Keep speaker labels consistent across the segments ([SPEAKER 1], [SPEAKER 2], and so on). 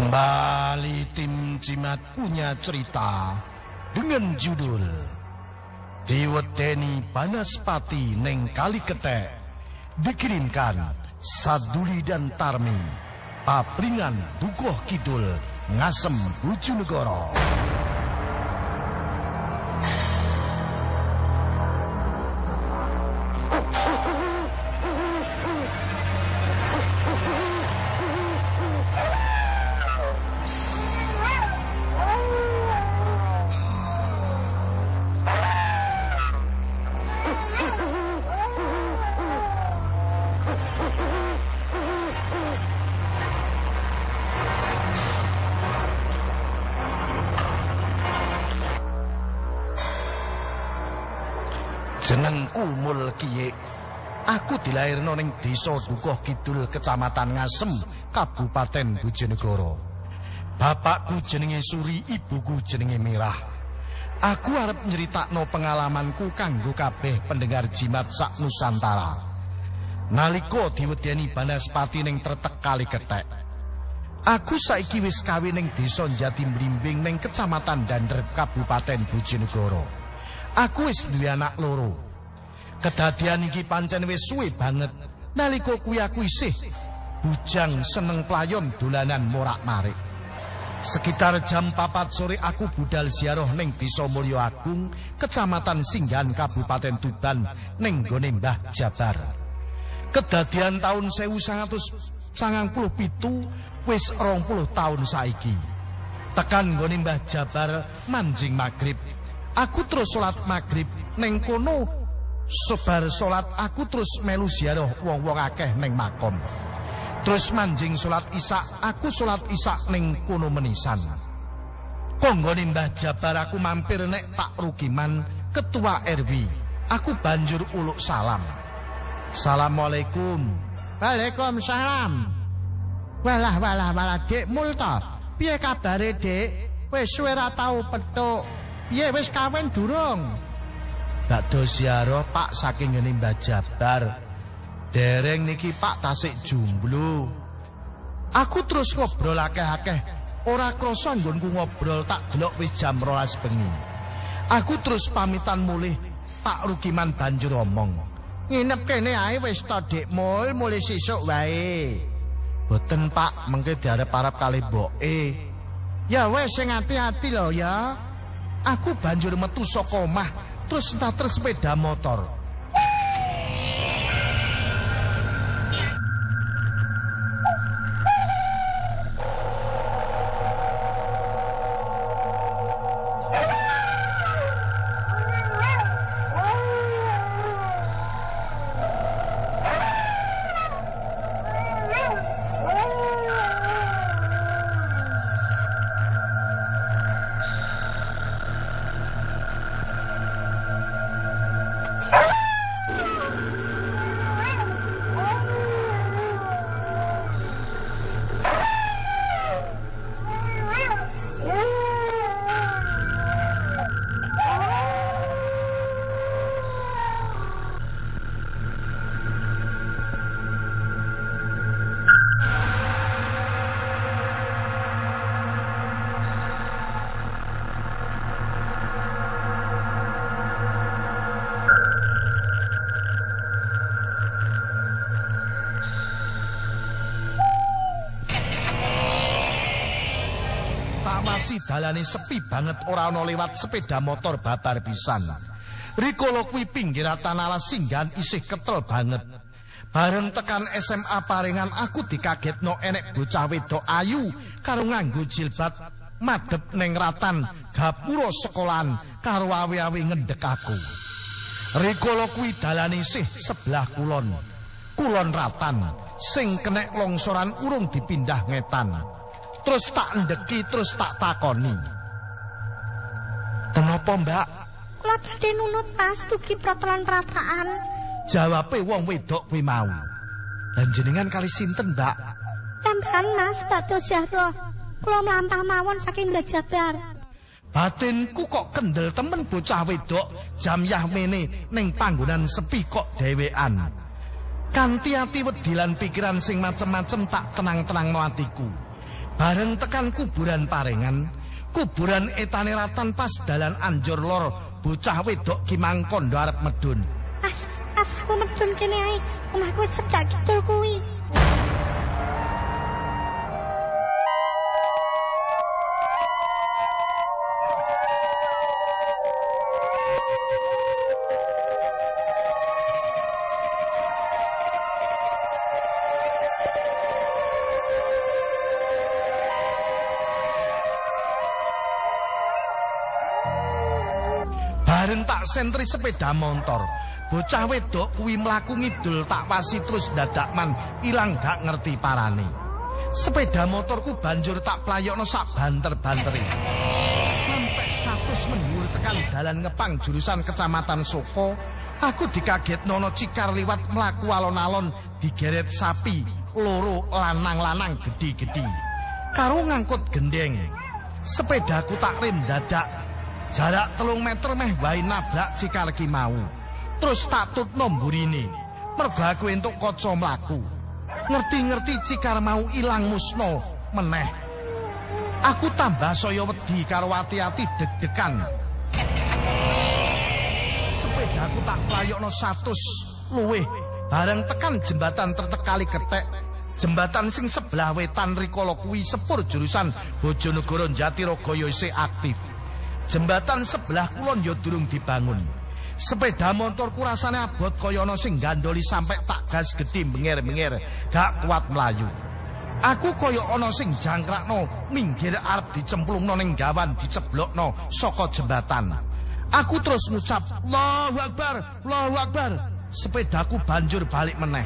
[SPEAKER 1] Kembali tim Cimat punya cerita dengan judul Diwedeni Banaspati Neng Kali Ketek dikirimkan Saduli dan Tarmi Papringan Dukuh Kidul Ngasem Bojonegoro. Jenengku Mul Kiye. Aku dilairno ning Desa Dukuh Kidul, Kecamatan Ngasem, Kabupaten Bojonegoro. Bapakku jenenge Suri, ibuku jenenge Mirah. Aku arep nyeritakno pengalamanku kanggo kabeh pendengar jimat sak Nusantara. Nalika diwedeni Banaspati ning tretek kali ketek. Aku saiki wis kawin ning Desa Jati Mlimbing ning Kecamatan Dandrep Kabupaten Bojonegoro. Aku wis duwe anak loro. Kedadian iki pancen wis suwe banget. Nalika kuwi aku isih bujang seneng playon dolanan morak-marik. Sekitar jam 4 sore aku budal ziarah ning Desa Mulya Agung, Kecamatan Singgan, Kabupaten Tuban, ning gone Mbah Jabar. Kedadian tahun 1997 wis 20 tahun saiki. Tekan gone Mbah Jabar manjing magrib. Aku terus salat magrib ning kono sebar salat aku terus melu ziarah wong-wong akeh ning makom. Terus manjing salat Isya, aku salat Isya ning kono menisan. Konggone Mbah Jabar aku mampir nek Pak Rugiman, ketua RW. Aku banjur uluk salam. Assalamualaikum.
[SPEAKER 2] Waalaikumsalam. Walah walah walah Dik Multa. Piye kabare Dik? Wis suwe ra tau petuk. Piye wis kawin durung?
[SPEAKER 1] Bakdo ziarah Pak saking ngene Mbah Jabar. Dereng niki Pak tasik jomblo. Aku terus ngobrol akeh-akeh. Ora krasa nggonku ngobrol tak delok wis jam 12 bengi. Aku terus pamitan mulih. Pak Rukiman banjur omong.
[SPEAKER 2] Nginep kene ae wis to Dik Mul, mulih sesuk wae.
[SPEAKER 1] Boten Pak, mengke diarep-arep kalih mboke.
[SPEAKER 2] Ya wis sing ati-ati lho ya.
[SPEAKER 1] Aku banjur metu saka omah terus ntater sepeda motor. Tamasi dalane sepi banget ora ana lewat sepeda motor babar pisan. Rikala kuwi pinggiratan alas singgan isih ketel banget. Bareng tekan SMA Paringan aku dikagetno enek bocah wedok ayu karo nganggo jilbab madhep ning ratan gapura sekolahan karo awi-awi ngendhek aku. Rikala kuwi dalane isih sebelah kulon. Kulon ratan sing kenek longsoran urung dipindah ngetan. Terus tak ndeki terus tak takoni. Kenapa, Mbak?
[SPEAKER 3] Kula badhe nunut pas dugi protolan prataan.
[SPEAKER 1] Jawabe wong wedok kuwi mau. Lan jenengan kali sinten, Mbak?
[SPEAKER 3] Tambahan Mas Batu Zahra. Kula mlampah mawon saking Jabar.
[SPEAKER 1] Batinku kok kendel temen bocah wedok jam yah mene ning panggonan sepi kok dhewean. Kanthi ati wedi lan pikiran sing macem-macem tak tenang-tenangno atiku. Bareng tekan kuburan parengan, kuburan etane ratan pas dalan anjur lor bocah wedok kimang kondo arep medun.
[SPEAKER 3] Mas, mas aku medun kene ae. Omahku cedak kidul kuwi.
[SPEAKER 1] Tak sentri sepeda motor, bocah wedok kuwi mlaku ngidul tak wasi terus dadakman ilang gak ngerti parane. Sepeda motorku banjur tak playokno sak banter-banteri. Sampai satu mendur tekan dalan ngepang jurusan kecamatan Soko, aku dikaget nono cikar liwat melaku alon-alon digeret sapi, loro lanang-lanang gede-gede. Karo ngangkut gendeng. Sepedaku tak rem dadak. Jarak telung meter meh wae nabrak cikar ki mau. Terus tak tutno mburine. Mergo aku entuk kaca mlaku. Ngerti-ngerti cikar mau ilang musno meneh. Aku tambah saya wedi karo ati-ati deg-degan. Sepedaku tak playokno 100 luwih bareng tekan jembatan tertekali ketek. Jembatan sing sebelah wetan rikala kuwi sepur jurusan Bojonegoro Jatirogo ya isih aktif. Jembatan sebelah kulon ya durung dibangun. Sepeda motorku rasane abot kaya ana sing gandoli sampe tak gas gedhe menger-menger, gak kuat mlayu. Aku kaya ana sing jangkrakno minggir arep dicemplungno ning gawan diceblokno saka jembatan. Aku terus ngucap, "Allahu Akbar, Allahu Akbar." Sepedaku banjur balik meneh.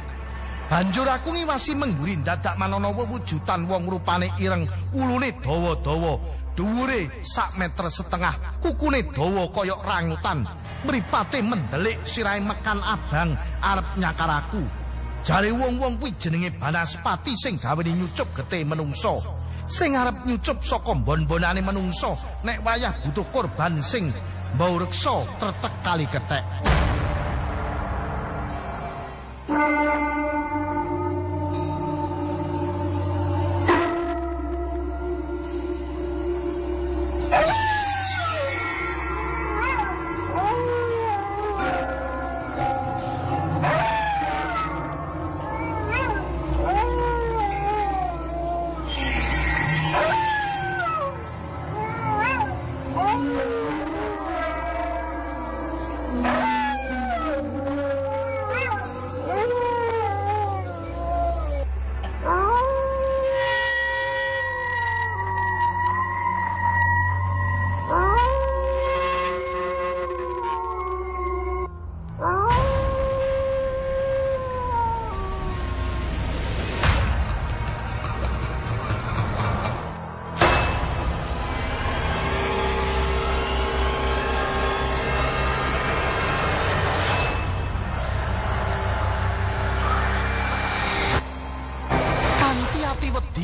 [SPEAKER 1] Banjur aku ngiwasi mengguri dadak manono wujudan wong rupane ireng, ulune dawa-dawa, dhuwure sak meter setengah, kukune dawa kaya rangutan, mripate mendelik sirahe mekan abang arep nyakar aku. Jare wong-wong kuwi jenenge Banaspati sing gawe nyucup getih menungso. Sing arep nyucup saka bon-bonane menungso nek wayah butuh korban sing mbau reksa tretek kali ketek.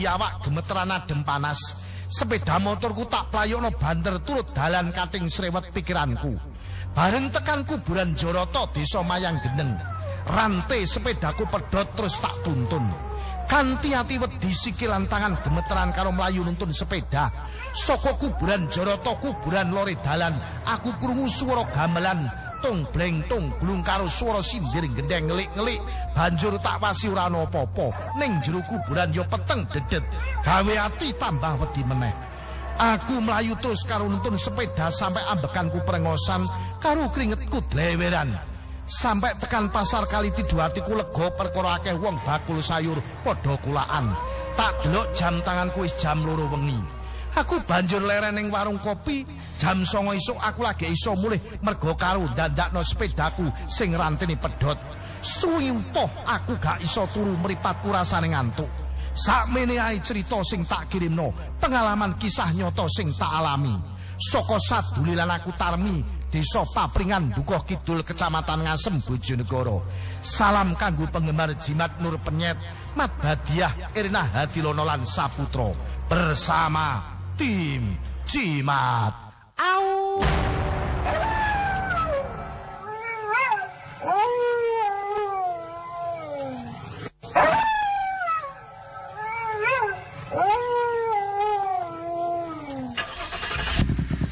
[SPEAKER 1] Awak gemeteran adem panas, sepeda motorku tak playokno banter turut dalan kating srewet pikiranku. Bareng tekan kuburan Joroto desa Mayang Geneng, rantai sepedaku pedot terus tak tuntun. Kanthi ati wedi sikilan tangan gemeteran karo mlayu nuntun sepeda. Saka kuburan Joroto kuburan lore dalan, aku krungu swara gamelan tung bleng tung glung karo swara sindir gendeng ngelik-ngelik banjur tak wasi ora ana apa-apa ning jero kuburan ya peteng dedet gawe ati tambah wedi meneh Aku melayu terus karo nuntun sepeda sampai ambekanku perengosan karo keringetku dleweran. Sampai tekan pasar kali tidu hatiku lega perkara akeh wong bakul sayur padha kulaan. Tak delok jam tanganku wis jam loro wengi. Aku banjur leren ning warung kopi, jam songo isuk aku lagi iso mulih mergo karo dandakno sepedaku sing rantene pedhot. Suwi utuh aku gak iso turu mripatku rasane ngantuk. Sakmene ae cerita sing tak kirimno, pengalaman kisah nyata sing tak alami. Saka sadulilan aku Tarmi, Desa Papringan Dukuh Kidul Kecamatan Ngasem Bojonegoro. Salam kanggo penggemar jimat Nur Penyet, Mat Badiah, Irna Hadilono lan Saputra bersama tim Jimat.